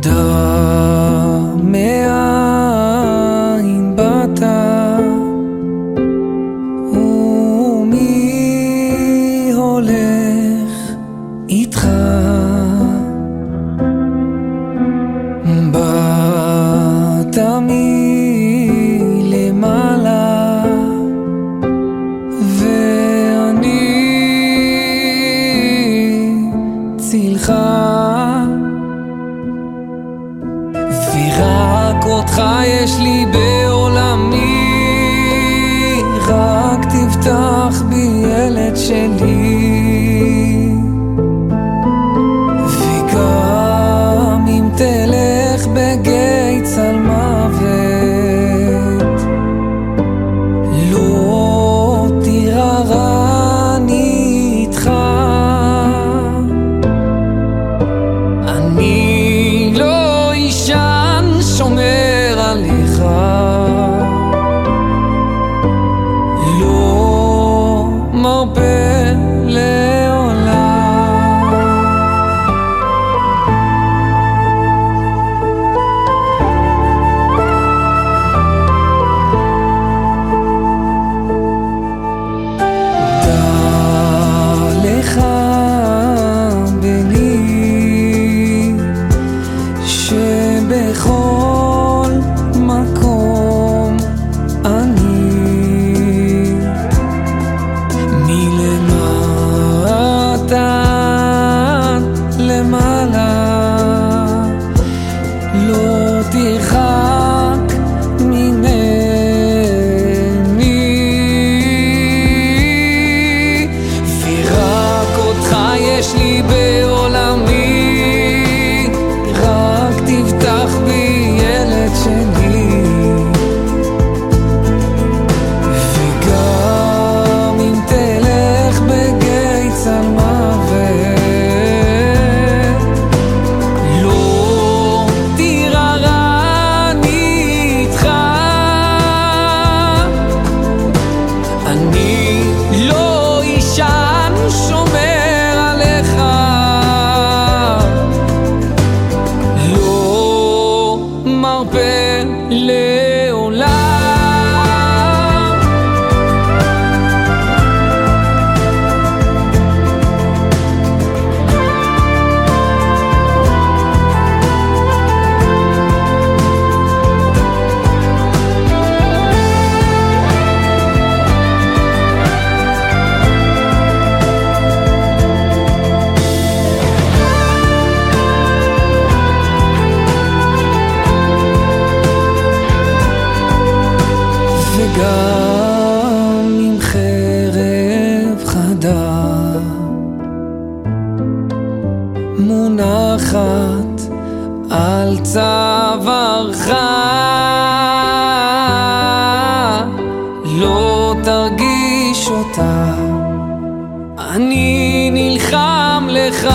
Duh. לא תרחק ממני ורק אותך יש לי ב... על צווארך לא תרגיש אותה אני נלחם לך